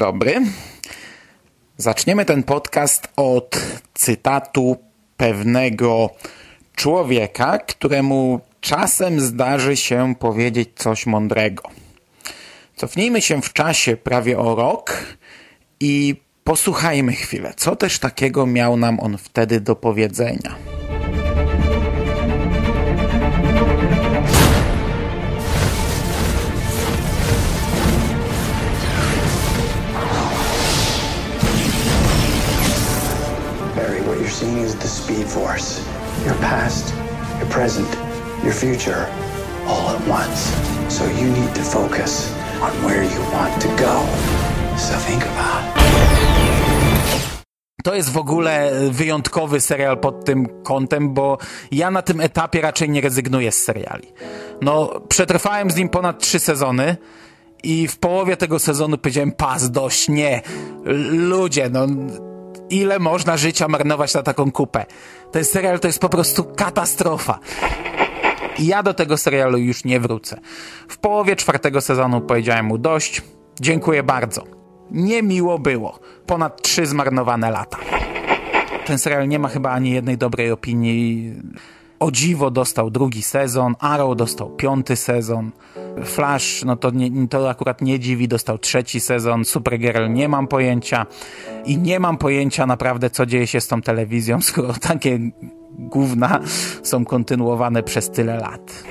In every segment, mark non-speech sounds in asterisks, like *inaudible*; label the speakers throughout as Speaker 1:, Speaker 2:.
Speaker 1: Dobry. Zaczniemy ten podcast od cytatu pewnego człowieka, któremu czasem zdarzy się powiedzieć coś mądrego. Cofnijmy się w czasie prawie o rok i posłuchajmy chwilę, co też takiego miał nam on wtedy do powiedzenia.
Speaker 2: Is the Speed Force. Your past, your present, your future, all at once. So you need to focus on where you want to go. So think about.
Speaker 1: To jest w ogóle wyjątkowy serial pod tym kątem, bo ja na tym etapie raczej nie rezygnuję z seriali. No, przetrwałem z nim ponad trzy sezony i w połowie tego sezonu powiedziałem, pas, dość, nie. Ludzie, no, ile można życia marnować na taką kupę? Ten serial to jest po prostu katastrofa. Ja do tego serialu już nie wrócę. W połowie czwartego sezonu powiedziałem mu dość, dziękuję bardzo. Niemiło było. Ponad trzy zmarnowane lata. Ten serial nie ma chyba ani jednej dobrej opinii. O dziwo dostał drugi sezon, Arrow dostał piąty sezon, Flash, no to, nie, to akurat nie dziwi, dostał trzeci sezon, Supergirl nie mam pojęcia i nie mam pojęcia naprawdę co dzieje się z tą telewizją, *laughs* skoro takie gówna są kontynuowane przez tyle lat.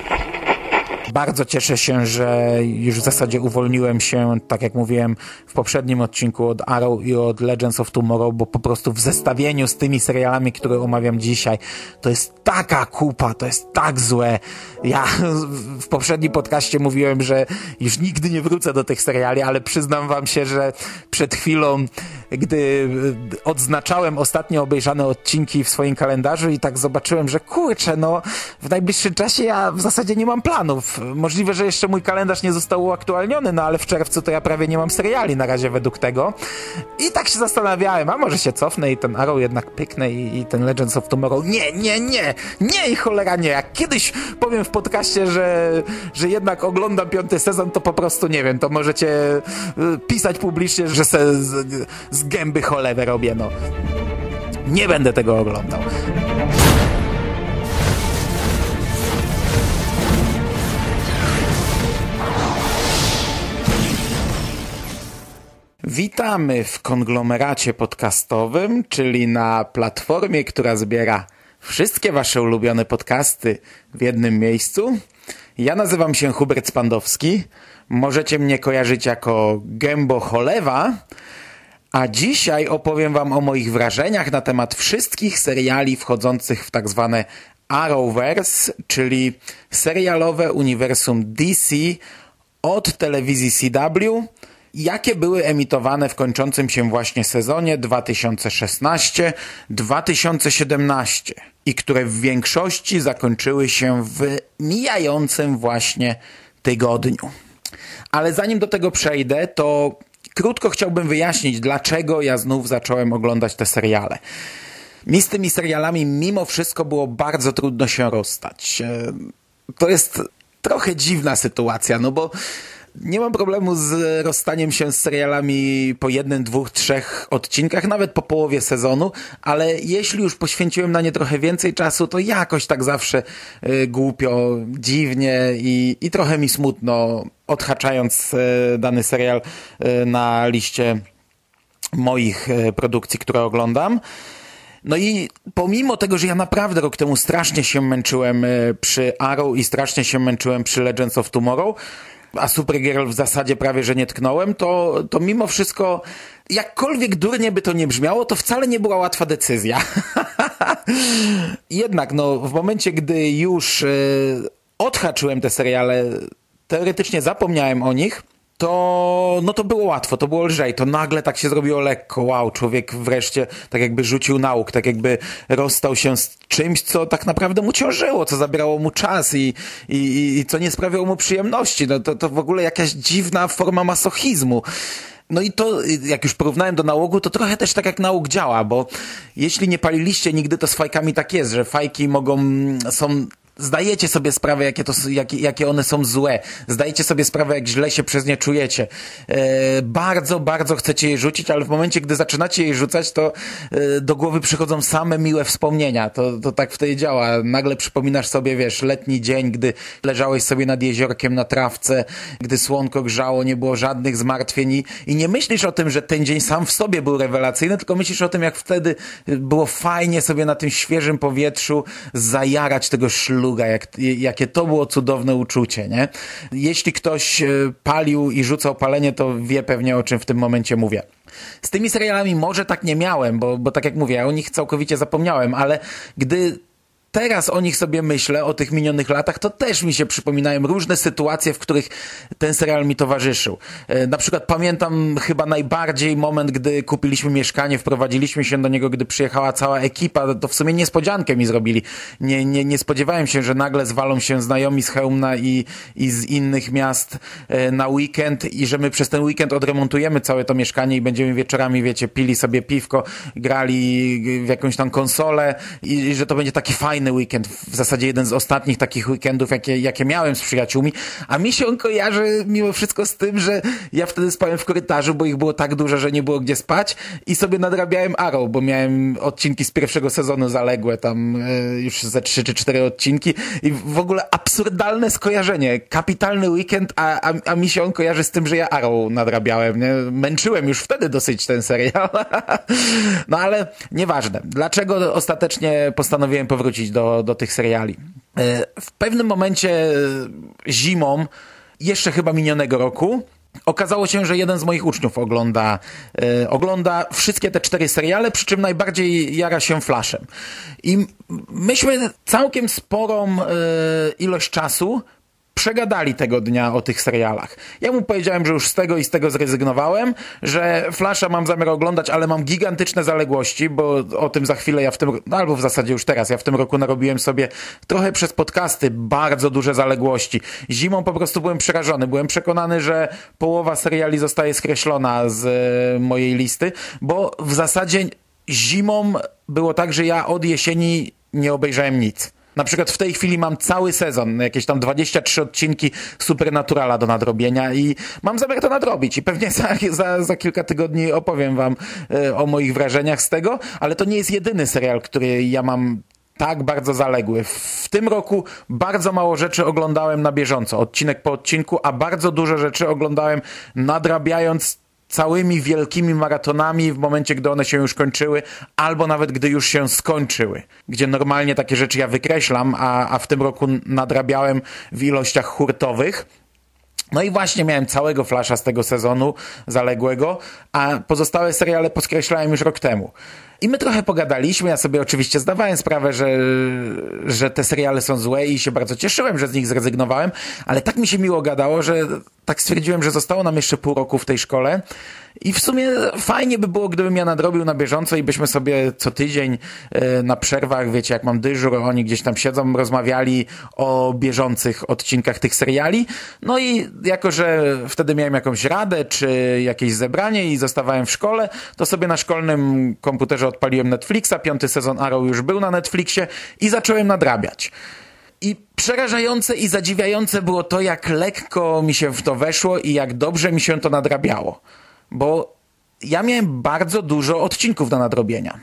Speaker 1: Bardzo cieszę się, że już w zasadzie uwolniłem się, tak jak mówiłem w poprzednim odcinku od Arrow i od Legends of Tomorrow, bo po prostu w zestawieniu z tymi serialami, które omawiam dzisiaj, to jest taka kupa, to jest tak złe. Ja w poprzednim podcaście mówiłem, że już nigdy nie wrócę do tych seriali, ale przyznam wam się, że przed chwilą, gdy odznaczałem ostatnio obejrzane odcinki w swoim kalendarzu i tak zobaczyłem, że kurczę, no w najbliższym czasie ja w zasadzie nie mam planów. Możliwe, że jeszcze mój kalendarz nie został uaktualniony, no ale w czerwcu to ja prawie nie mam seriali na razie według tego. I tak się zastanawiałem, a może się cofnę i ten Arrow jednak pyknę i, i ten Legends of Tomorrow. Nie, nie, nie, nie i cholera nie. Jak kiedyś powiem w podcaście, że, że jednak oglądam piąty sezon, to po prostu nie wiem, to możecie y, pisać publicznie, że se z, z gęby cholewę robię, no. Nie będę tego oglądał. Witamy w konglomeracie podcastowym, czyli na platformie, która zbiera wszystkie wasze ulubione podcasty w jednym miejscu. Ja nazywam się Hubert Spandowski. Możecie mnie kojarzyć jako Gębo Cholewa. A dzisiaj opowiem wam o moich wrażeniach na temat wszystkich seriali wchodzących w tak zwane Arrowverse, czyli serialowe uniwersum DC od telewizji CW, jakie były emitowane w kończącym się właśnie sezonie 2016-2017 i które w większości zakończyły się w mijającym właśnie tygodniu. Ale zanim do tego przejdę, to krótko chciałbym wyjaśnić, dlaczego ja znów zacząłem oglądać te seriale. Mi z tymi serialami mimo wszystko było bardzo trudno się rozstać. E, To jest trochę dziwna sytuacja, no bo nie mam problemu z rozstaniem się z serialami po jednym, dwóch, trzech odcinkach, nawet po połowie sezonu, ale jeśli już poświęciłem na nie trochę więcej czasu, to jakoś tak zawsze y, głupio, dziwnie i, i trochę mi smutno, odhaczając y, dany serial y, na liście moich y, produkcji, które oglądam. No i pomimo tego, że ja naprawdę rok temu strasznie się męczyłem przy Arrow i strasznie się męczyłem przy Legends of Tomorrow, a Supergirl w zasadzie prawie, że nie tknąłem, to, to mimo wszystko, jakkolwiek durnie by to nie brzmiało, to wcale nie była łatwa decyzja. *laughs* Jednak, no, w momencie, gdy już yy, odhaczyłem te seriale, teoretycznie zapomniałem o nich, to, no to było łatwo, to było lżej, to nagle tak się zrobiło lekko, wow, człowiek wreszcie tak jakby rzucił nauk, tak jakby rozstał się z czymś, co tak naprawdę mu ciążyło, co zabierało mu czas i, i, i co nie sprawiało mu przyjemności, no to, to w ogóle jakaś dziwna forma masochizmu. No i to, jak już porównałem do nałogu, to trochę też tak jak nauk działa, bo jeśli nie paliliście nigdy, to z fajkami tak jest, że fajki mogą, są zdajecie sobie sprawę, jakie, to, jakie, jakie one są złe. Zdajecie sobie sprawę, jak źle się przez nie czujecie. E, bardzo, bardzo chcecie je rzucić, ale w momencie, gdy zaczynacie je rzucać, to e, do głowy przychodzą same miłe wspomnienia. To, to tak wtedy działa. Nagle przypominasz sobie, wiesz, letni dzień, gdy leżałeś sobie nad jeziorkiem na trawce, gdy słonko grzało, nie było żadnych zmartwień i, i nie myślisz o tym, że ten dzień sam w sobie był rewelacyjny, tylko myślisz o tym, jak wtedy było fajnie sobie na tym świeżym powietrzu zajarać tego szlugu jak, jakie to było cudowne uczucie, nie? Jeśli ktoś e, palił i rzucał palenie, to wie pewnie o czym w tym momencie mówię. Z tymi serialami może tak nie miałem, bo, bo tak jak mówię, ja o nich całkowicie zapomniałem, ale gdy teraz o nich sobie myślę, o tych minionych latach, to też mi się przypominają różne sytuacje, w których ten serial mi towarzyszył. E, na przykład pamiętam chyba najbardziej moment, gdy kupiliśmy mieszkanie, wprowadziliśmy się do niego, gdy przyjechała cała ekipa, to w sumie niespodziankę mi zrobili. Nie, nie, nie spodziewałem się, że nagle zwalą się znajomi z Chełmna i, i z innych miast e, na weekend i że my przez ten weekend odremontujemy całe to mieszkanie i będziemy wieczorami, wiecie, pili sobie piwko, grali w jakąś tam konsolę i, i że to będzie taki fajny fajny weekend, w zasadzie jeden z ostatnich takich weekendów, jakie, jakie miałem z przyjaciółmi, a mi się on kojarzy mimo wszystko z tym, że ja wtedy spałem w korytarzu, bo ich było tak dużo, że nie było gdzie spać i sobie nadrabiałem Arrow, bo miałem odcinki z pierwszego sezonu zaległe, tam y, już ze trzy czy cztery odcinki i w ogóle absurdalne skojarzenie, kapitalny weekend, a, a, a mi się on kojarzy z tym, że ja Arrow nadrabiałem, nie? Męczyłem już wtedy dosyć ten serial. *laughs* no ale nieważne. Dlaczego ostatecznie postanowiłem powrócić do, do tych seriali. E, w pewnym momencie e, zimą, jeszcze chyba minionego roku, Okazało się, że jeden z moich uczniów ogląda, e, ogląda wszystkie te cztery seriale, przy czym najbardziej jara się Flashem. I myśmy całkiem sporą ilość czasu przegadali tego dnia o tych serialach. Ja mu powiedziałem, że już z tego i z tego zrezygnowałem, że Flasha mam zamiar oglądać, ale mam gigantyczne zaległości, bo o tym za chwilę ja w tym, no albo w zasadzie już teraz, ja w tym roku narobiłem sobie trochę przez podcasty bardzo duże zaległości. Zimą po prostu byłem przerażony. Byłem przekonany, że połowa seriali zostaje skreślona z e, mojej listy, bo w zasadzie zimą było tak, że ja od jesieni nie obejrzałem nic. Na przykład w tej chwili mam cały sezon, jakieś tam 23 odcinki Supernaturala do nadrobienia i mam zamiar to nadrobić i pewnie *laughs* za, za, za kilka tygodni opowiem wam e, o moich wrażeniach z tego, ale to nie jest jedyny serial, który ja mam tak bardzo zaległy. W tym roku bardzo mało rzeczy oglądałem na bieżąco, odcinek po odcinku, a bardzo dużo rzeczy oglądałem nadrabiając całymi wielkimi maratonami w momencie, gdy one się już kończyły, albo nawet gdy już się skończyły, gdzie normalnie takie rzeczy ja wykreślam, a, a w tym roku nadrabiałem w ilościach hurtowych. No i właśnie miałem całego flasza z tego sezonu zaległego, a pozostałe seriale poskreślałem już rok temu. I my trochę pogadaliśmy, ja sobie oczywiście zdawałem sprawę, że, że te seriale są złe i się bardzo cieszyłem, że z nich zrezygnowałem, ale tak mi się miło gadało, że tak stwierdziłem, że zostało nam jeszcze pół roku w tej szkole i w sumie fajnie by było, gdybym ja nadrobił na bieżąco i byśmy sobie co tydzień e, na przerwach, wiecie, jak mam dyżur, oni gdzieś tam siedzą, rozmawiali o bieżących odcinkach tych seriali. No i jako, że wtedy miałem jakąś radę, czy jakieś zebranie i zostawałem w szkole, to sobie na szkolnym komputerze odpaliłem Netflixa, piąty sezon Arrow już był na Netflixie i zacząłem nadrabiać. I przerażające i zadziwiające było to, jak lekko mi się w to weszło i jak dobrze mi się to nadrabiało. Bo ja miałem bardzo dużo odcinków do nadrobienia.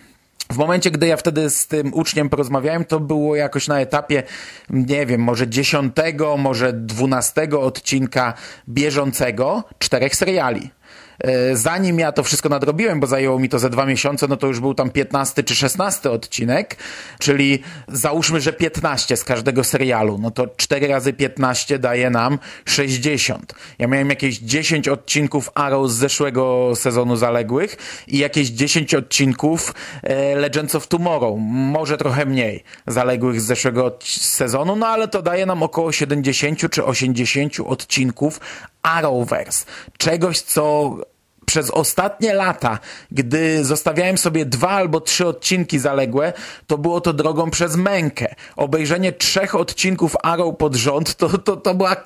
Speaker 1: W momencie, gdy ja wtedy z tym uczniem porozmawiałem, to było jakoś na etapie, nie wiem, może dziesiątego, może dwunastego odcinka bieżącego czterech seriali. E, zanim ja to wszystko nadrobiłem, bo zajęło mi to ze dwa miesiące, no to już był tam 15 czy 16 odcinek, czyli załóżmy, że 15 z każdego serialu, no to 4 razy 15 daje nam 60. Ja miałem jakieś 10 odcinków Arrow z zeszłego sezonu zaległych i jakieś 10 odcinków e, Legends of Tomorrow, może trochę mniej zaległych z zeszłego sezonu, no ale to daje nam około 70 czy 80 odcinków Arrowverse. Czegoś, co przez ostatnie lata, gdy zostawiałem sobie dwa albo trzy odcinki zaległe, to było to drogą przez mękę. Obejrzenie trzech odcinków Arrow pod rząd, to, to, to była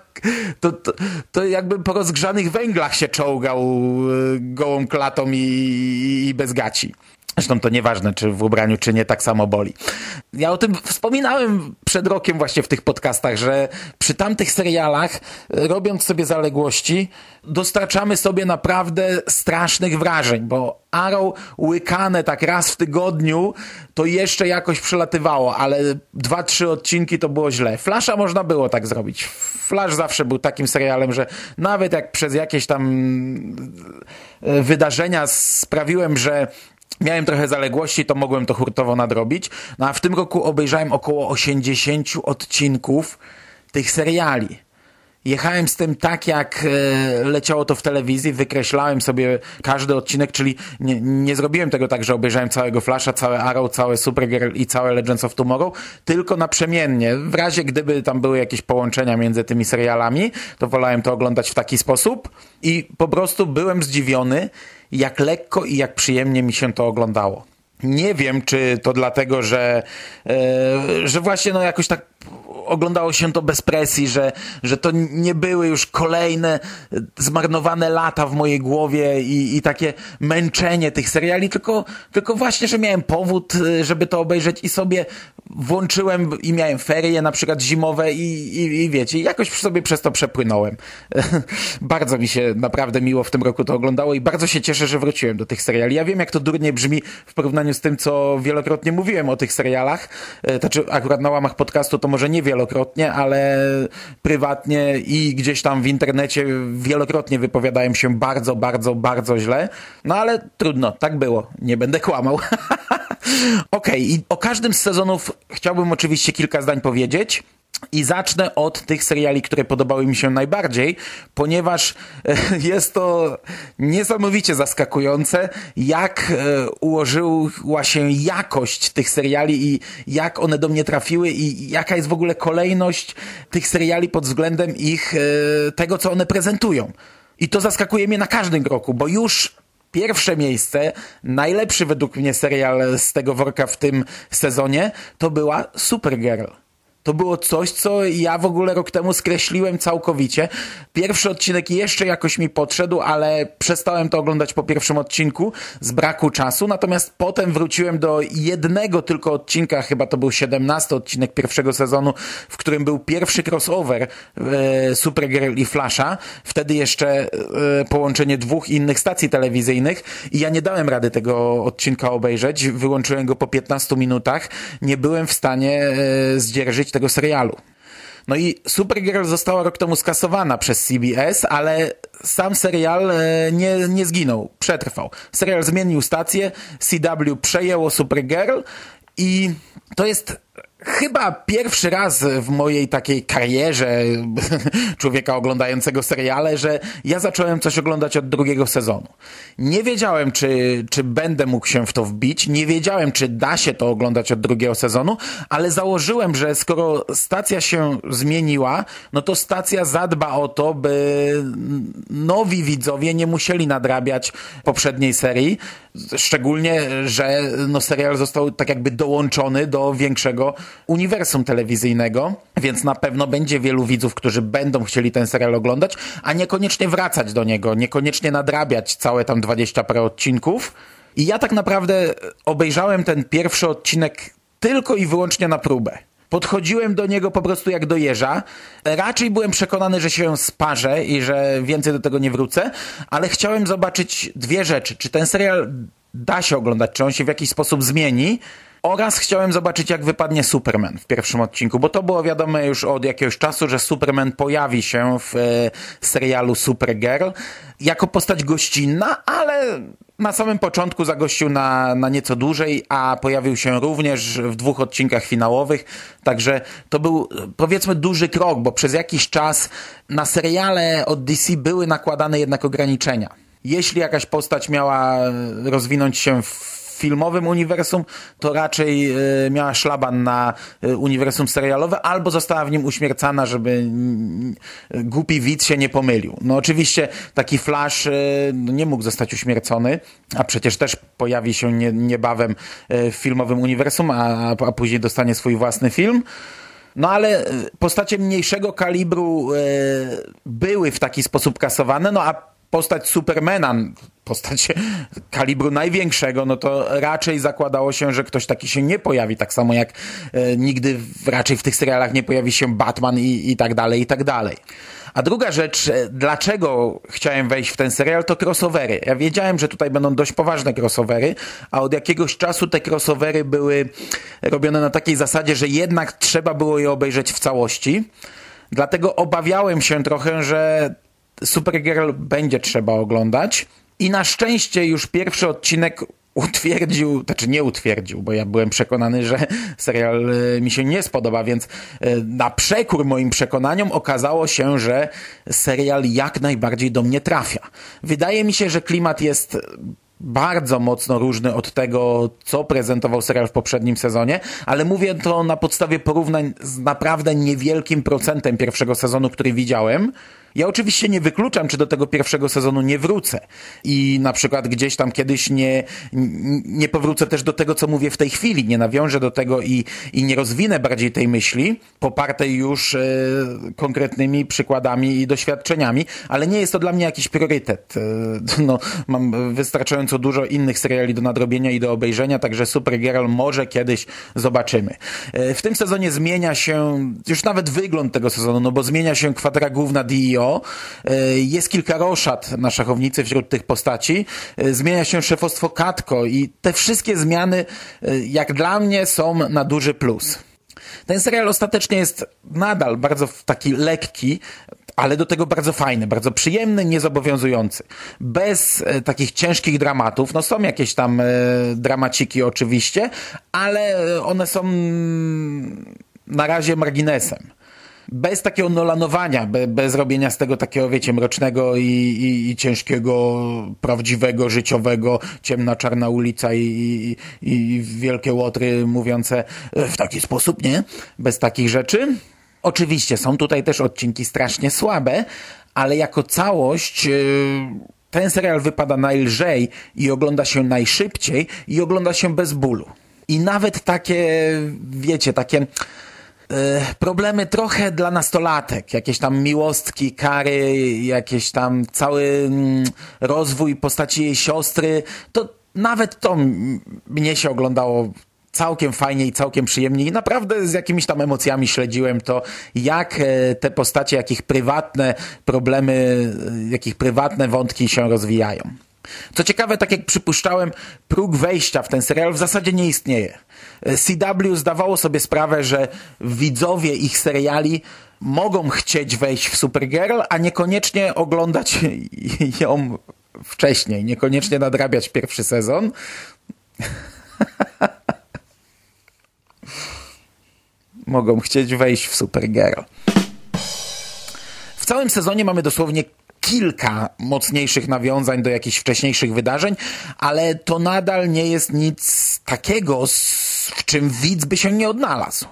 Speaker 1: to, to, to jakby po rozgrzanych węglach się czołgał y, gołą klatą i, i bez gaci. Zresztą to nieważne, czy w ubraniu, czy nie, tak samo boli. Ja o tym wspominałem przed rokiem właśnie w tych podcastach, że przy tamtych serialach, robiąc sobie zaległości, dostarczamy sobie naprawdę strasznych wrażeń, bo Arrow łykane tak raz w tygodniu, to jeszcze jakoś przelatywało, ale dwa, trzy odcinki to było źle. Flasha można było tak zrobić. Flash zawsze był takim serialem, że nawet jak przez jakieś tam e, wydarzenia sprawiłem, że miałem trochę zaległości, to mogłem to hurtowo nadrobić. No a w tym roku obejrzałem około 80 odcinków tych seriali. Jechałem z tym tak, jak e, leciało to w telewizji, wykreślałem sobie każdy odcinek, czyli nie, nie zrobiłem tego tak, że obejrzałem całego Flasha, całe Arrow, całe Supergirl i całe Legends of Tomorrow, tylko naprzemiennie. W razie gdyby tam były jakieś połączenia między tymi serialami, to wolałem to oglądać w taki sposób i po prostu byłem zdziwiony, jak lekko i jak przyjemnie mi się to oglądało. Nie wiem, czy to dlatego, że, e, że właśnie no jakoś tak oglądało się to bez presji, że, że to nie były już kolejne zmarnowane lata w mojej głowie i, i takie męczenie tych seriali, tylko, tylko właśnie, że miałem powód, e, żeby to obejrzeć i sobie włączyłem i miałem ferie na przykład zimowe i, i, i wiecie, jakoś sobie przez to przepłynąłem. *laughs* bardzo mi się naprawdę miło w tym roku to oglądało i bardzo się cieszę, że wróciłem do tych seriali. Ja wiem, jak to durnie brzmi w porównaniu z tym, co wielokrotnie mówiłem o tych serialach. E, znaczy, akurat na łamach podcastu to może nie wielokrotnie, ale prywatnie i gdzieś tam w internecie wielokrotnie wypowiadałem się bardzo, bardzo, bardzo źle. No ale trudno, tak było. Nie będę kłamał. *laughs* Okej, okay, i o każdym z sezonów chciałbym oczywiście kilka zdań powiedzieć. I zacznę od tych seriali, które podobały mi się najbardziej, ponieważ e, jest to niesamowicie zaskakujące, jak e, ułożyła się jakość tych seriali i jak one do mnie trafiły i jaka jest w ogóle kolejność tych seriali pod względem ich e, tego, co one prezentują. I to zaskakuje mnie na każdym kroku, bo już pierwsze miejsce, najlepszy według mnie serial z tego worka w tym sezonie, to była Supergirl. To było coś, co ja w ogóle rok temu skreśliłem całkowicie. Pierwszy odcinek jeszcze jakoś mi podszedł, ale przestałem to oglądać po pierwszym odcinku z braku czasu. Natomiast potem wróciłem do jednego tylko odcinka, chyba to był 17 odcinek pierwszego sezonu, w którym był pierwszy crossover e, Supergirl i Flasha. Wtedy jeszcze e, połączenie dwóch innych stacji telewizyjnych i ja nie dałem rady tego odcinka obejrzeć. Wyłączyłem go po 15 minutach. Nie byłem w stanie e, zdzierżyć tego serialu. No i Supergirl została rok temu skasowana przez CBS, ale sam serial e, nie, nie zginął, przetrwał. Serial zmienił stację, CW przejęło Supergirl i to jest chyba pierwszy raz w mojej takiej karierze *laughs* człowieka oglądającego seriale, że ja zacząłem coś oglądać od drugiego sezonu. Nie wiedziałem, czy, czy będę mógł się w to wbić, nie wiedziałem, czy da się to oglądać od drugiego sezonu, ale założyłem, że skoro stacja się zmieniła, no to stacja zadba o to, by nowi widzowie nie musieli nadrabiać poprzedniej serii, szczególnie, że no serial został tak jakby dołączony do większego uniwersum telewizyjnego, więc na pewno będzie wielu widzów, którzy będą chcieli ten serial oglądać, a niekoniecznie wracać do niego, niekoniecznie nadrabiać całe tam 20 parę odcinków. I ja tak naprawdę obejrzałem ten pierwszy odcinek tylko i wyłącznie na próbę. Podchodziłem do niego po prostu jak do jeża. Raczej byłem przekonany, że się sparzę i że więcej do tego nie wrócę, ale chciałem zobaczyć dwie rzeczy. Czy ten serial da się oglądać, czy on się w jakiś sposób zmieni. Oraz chciałem zobaczyć, jak wypadnie Superman w pierwszym odcinku, bo to było wiadome już od jakiegoś czasu, że Superman pojawi się w e, serialu Supergirl jako postać gościnna, ale na samym początku zagościł na, na nieco dłużej, a pojawił się również w dwóch odcinkach finałowych. Także to był powiedzmy duży krok, bo przez jakiś czas na seriale od DC były nakładane jednak ograniczenia. Jeśli jakaś postać miała rozwinąć się w filmowym uniwersum, to raczej y, miała szlaban na y, uniwersum serialowe, albo została w nim uśmiercana, żeby głupi widz się nie pomylił. No oczywiście taki Flash y, no, nie mógł zostać uśmiercony, a przecież też pojawi się nie, niebawem w filmowym uniwersum, a, a później dostanie swój własny film. No ale postacie mniejszego kalibru były w taki sposób kasowane, no a postać Supermana, postać kalibru największego, no to raczej zakładało się, że ktoś taki się nie pojawi, tak samo jak e, nigdy w, raczej w tych serialach nie pojawi się Batman i, i tak dalej, i tak dalej. A druga rzecz, e, dlaczego chciałem wejść w ten serial, to crossovery. Ja wiedziałem, że tutaj będą dość poważne crossovery, a od jakiegoś czasu te crossovery były robione na takiej zasadzie, że jednak trzeba było je obejrzeć w całości. Dlatego obawiałem się trochę, że Supergirl będzie trzeba oglądać. I na szczęście już pierwszy odcinek utwierdził, znaczy nie utwierdził, bo ja byłem przekonany, że *laughs* serial e, mi się nie spodoba, więc e, na przekór moim przekonaniom okazało się, że serial jak najbardziej do mnie trafia. Wydaje mi się, że klimat jest bardzo mocno różny od tego, co prezentował serial w poprzednim sezonie, ale mówię to na podstawie porównań z naprawdę niewielkim procentem pierwszego sezonu, który widziałem. Ja oczywiście nie wykluczam, czy do tego pierwszego sezonu nie wrócę i na przykład gdzieś tam kiedyś nie, nie powrócę też do tego, co mówię w tej chwili, nie nawiążę do tego i, i nie rozwinę bardziej tej myśli, popartej już e, konkretnymi przykładami i doświadczeniami, ale nie jest to dla mnie jakiś priorytet. E, no, mam wystarczająco dużo innych seriali do nadrobienia i do obejrzenia, także Supergirl może kiedyś zobaczymy. E, w tym sezonie zmienia się już nawet wygląd tego sezonu, no bo zmienia się kwadra główna DEO, E, jest kilka roszad na szachownicy wśród tych postaci. E, zmienia się szefostwo Katko i te wszystkie zmiany, e, jak dla mnie, są na duży plus. Ten serial ostatecznie jest nadal bardzo taki lekki, ale do tego bardzo fajny, bardzo przyjemny, niezobowiązujący. Bez e, takich ciężkich dramatów. No są jakieś tam e, dramaciki oczywiście, ale one są mm, na razie marginesem bez takiego nolanowania, be, bez robienia z tego takiego, wiecie, mrocznego i, i, i ciężkiego, prawdziwego, życiowego, ciemna, czarna ulica i, i, wielkie łotry mówiące w taki sposób, nie? Bez takich rzeczy. Oczywiście są tutaj też odcinki strasznie słabe, ale jako całość yy, ten serial wypada najlżej i ogląda się najszybciej i ogląda się bez bólu. I nawet takie, wiecie, takie E, problemy trochę dla nastolatek, jakieś tam miłostki, kary, jakieś tam cały mm, rozwój postaci jej siostry, to nawet to mnie się oglądało całkiem fajnie i całkiem przyjemnie. I naprawdę z jakimiś tam emocjami śledziłem to, jak e, te postacie, jakich prywatne problemy, e, jakich prywatne wątki się rozwijają. Co ciekawe, tak jak przypuszczałem, próg wejścia w ten serial w zasadzie nie istnieje. CW zdawało sobie sprawę, że widzowie ich seriali mogą chcieć wejść w Supergirl, a niekoniecznie oglądać *laughs* ją wcześniej, niekoniecznie nadrabiać pierwszy sezon. *laughs* mogą chcieć wejść w Supergirl. W całym sezonie mamy dosłownie kilka mocniejszych nawiązań do jakichś wcześniejszych wydarzeń, ale to nadal nie jest nic takiego, w czym widz by się nie odnalazł.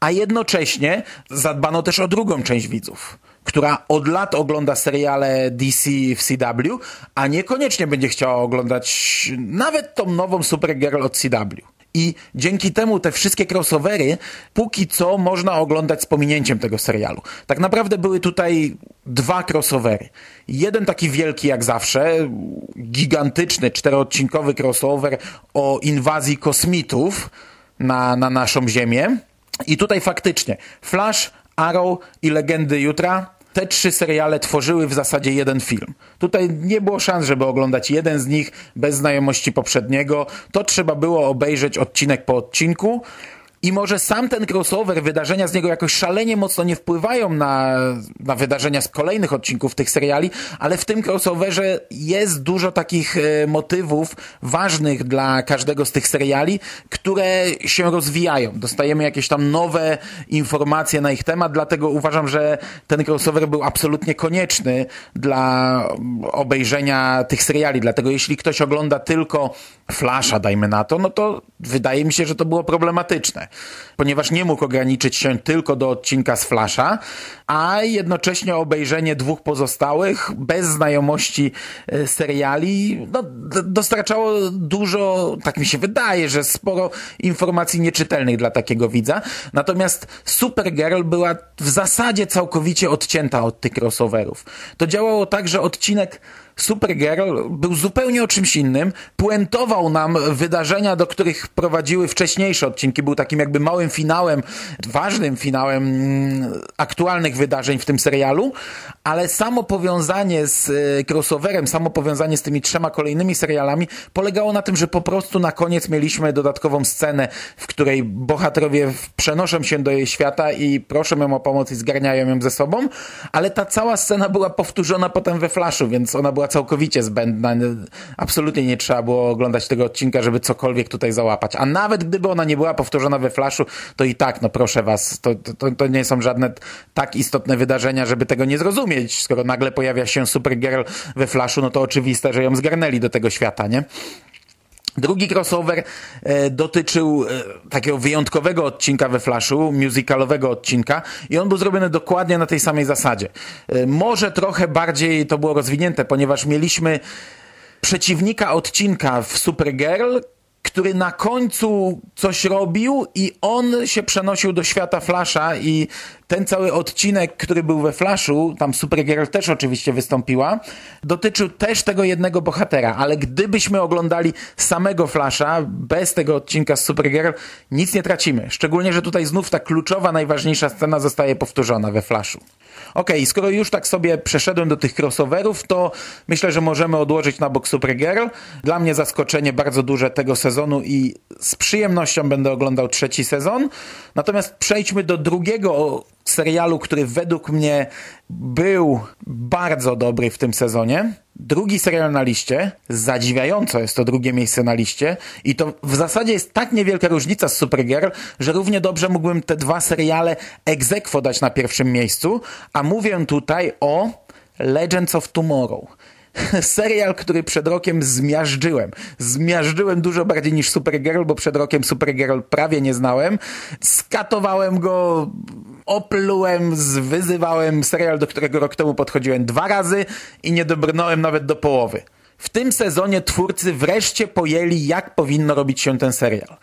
Speaker 1: A jednocześnie zadbano też o drugą część widzów, która od lat ogląda seriale DC w CW, a niekoniecznie będzie chciała oglądać nawet tą nową Supergirl od CW. I dzięki temu te wszystkie crossovery póki co można oglądać z pominięciem tego serialu. Tak naprawdę były tutaj dwa crossovery. Jeden taki wielki jak zawsze, gigantyczny, czteroodcinkowy crossover o inwazji kosmitów na, na naszą Ziemię. I tutaj faktycznie Flash, Arrow i Legendy Jutra te trzy seriale tworzyły w zasadzie jeden film. Tutaj nie było szans, żeby oglądać jeden z nich bez znajomości poprzedniego. To trzeba było obejrzeć odcinek po odcinku. I może sam ten crossover, wydarzenia z niego jakoś szalenie mocno nie wpływają na, na wydarzenia z kolejnych odcinków tych seriali, ale w tym crossoverze jest dużo takich e, motywów ważnych dla każdego z tych seriali, które się rozwijają. Dostajemy jakieś tam nowe informacje na ich temat, dlatego uważam, że ten crossover był absolutnie konieczny dla obejrzenia tych seriali. Dlatego jeśli ktoś ogląda tylko Flasha, dajmy na to, no to wydaje mi się, że to było problematyczne, ponieważ nie mógł ograniczyć się tylko do odcinka z Flasha, a jednocześnie obejrzenie dwóch pozostałych bez znajomości e, seriali no, dostarczało dużo, tak mi się wydaje, że sporo informacji nieczytelnych dla takiego widza. Natomiast Supergirl była w zasadzie całkowicie odcięta od tych crossoverów. To działało tak, że odcinek Supergirl był zupełnie o czymś innym, puentował nam wydarzenia, do których prowadziły wcześniejsze odcinki, był takim jakby małym finałem, ważnym finałem mm, aktualnych wydarzeń w tym serialu, ale samo powiązanie z e, crossoverem, samo powiązanie z tymi trzema kolejnymi serialami polegało na tym, że po prostu na koniec mieliśmy dodatkową scenę, w której bohaterowie przenoszą się do jej świata i proszą ją o pomoc i zgarniają ją ze sobą, ale ta cała scena była powtórzona potem we Flashu, więc ona była całkowicie zbędna. Absolutnie nie trzeba było oglądać tego odcinka, żeby cokolwiek tutaj załapać. A nawet gdyby ona nie była powtórzona we Flashu, to i tak, no proszę was, to, to, to nie są żadne tak istotne wydarzenia, żeby tego nie zrozumieć. Skoro nagle pojawia się Supergirl we Flashu, no to oczywiste, że ją zgarnęli do tego świata, nie? Drugi crossover e, dotyczył e, takiego wyjątkowego odcinka we Flashu, musicalowego odcinka i on był zrobiony dokładnie na tej samej zasadzie. E, może trochę bardziej to było rozwinięte, ponieważ mieliśmy przeciwnika odcinka w Supergirl, który na końcu coś robił i on się przenosił do świata Flasha i ten cały odcinek, który był we Flashu, tam Supergirl też oczywiście wystąpiła, dotyczył też tego jednego bohatera, ale gdybyśmy oglądali samego Flasha bez tego odcinka z Supergirl, nic nie tracimy. Szczególnie, że tutaj znów ta kluczowa, najważniejsza scena zostaje powtórzona we Flashu. Ok, skoro już tak sobie przeszedłem do tych crossoverów, to myślę, że możemy odłożyć na bok Supergirl. Dla mnie zaskoczenie bardzo duże tego sezonu i z przyjemnością będę oglądał trzeci sezon. Natomiast przejdźmy do drugiego serialu, który według mnie był bardzo dobry w tym sezonie. Drugi serial na liście, zadziwiająco jest to drugie miejsce na liście i to w zasadzie jest tak niewielka różnica z Supergirl, że równie dobrze mógłbym te dwa seriale egzekwo dać na pierwszym miejscu, a mówię tutaj o Legends of Tomorrow. *laughs* serial, który przed rokiem zmiażdżyłem. Zmiażdżyłem dużo bardziej niż Supergirl, bo przed rokiem Supergirl prawie nie znałem. Skatowałem go, oplułem, zwyzywałem serial, do którego rok temu podchodziłem dwa razy i nie dobrnąłem nawet do połowy. W tym sezonie twórcy wreszcie pojęli, jak powinno robić się ten serial.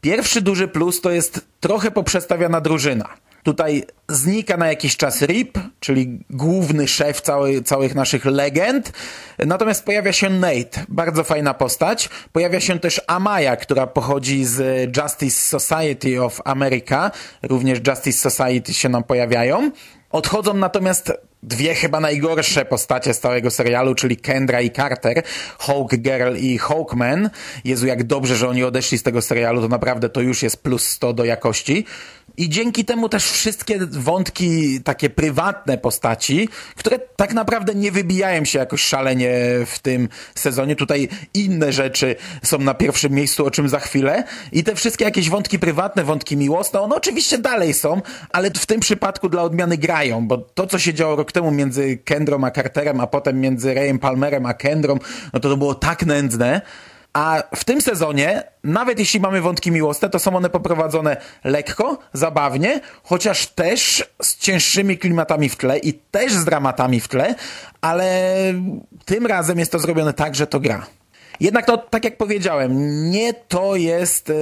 Speaker 1: Pierwszy duży plus to jest trochę poprzestawiana drużyna. Tutaj znika na jakiś czas Rip, czyli główny szef cały, całych naszych legend. Natomiast pojawia się Nate, bardzo fajna postać. Pojawia się też Amaya, która pochodzi z Justice Society of America. Również Justice Society się nam pojawiają. Odchodzą natomiast dwie chyba najgorsze postacie z całego serialu, czyli Kendra i Carter, Hawk Girl i Hawkman. Jezu, jak dobrze, że oni odeszli z tego serialu, to naprawdę to już jest plus 100 do jakości. I dzięki temu też wszystkie wątki takie prywatne postaci, które tak naprawdę nie wybijają się jakoś szalenie w tym sezonie. Tutaj inne rzeczy są na pierwszym miejscu, o czym za chwilę. I te wszystkie jakieś wątki prywatne, wątki miłosne, one oczywiście dalej są, ale w tym przypadku dla odmiany grają, bo to, co się działo rok temu między Kendrą a Carterem, a potem między Rayem Palmerem a Kendrą, no to to było tak nędzne, a w tym sezonie, nawet jeśli mamy wątki miłosne, to są one poprowadzone lekko, zabawnie, chociaż też z cięższymi klimatami w tle i też z dramatami w tle, ale tym razem jest to zrobione tak, że to gra. Jednak to, tak jak powiedziałem, nie to jest e,